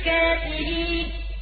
للكافرين